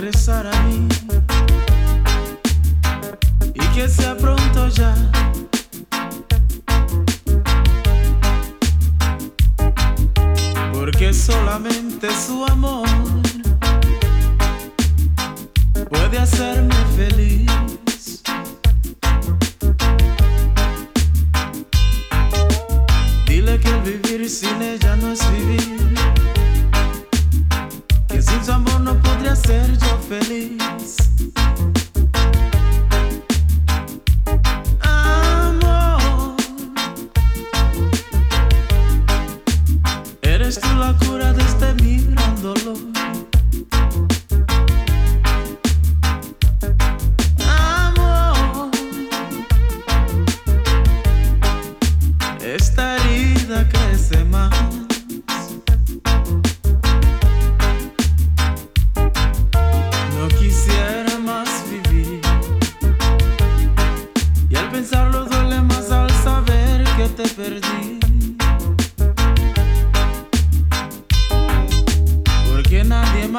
regresar a mí y que sea pronto ya. Porque solamente su amor puede hacerme feliz. Dile que el vivir sin ella no es vivir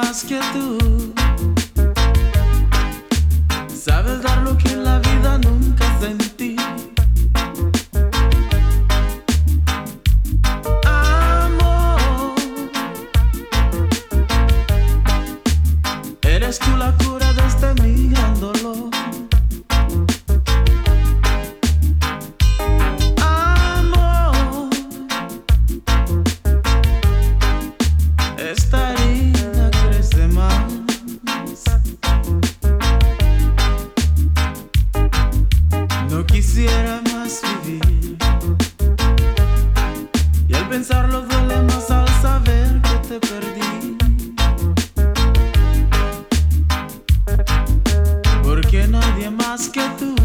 mais que tu. más que tú.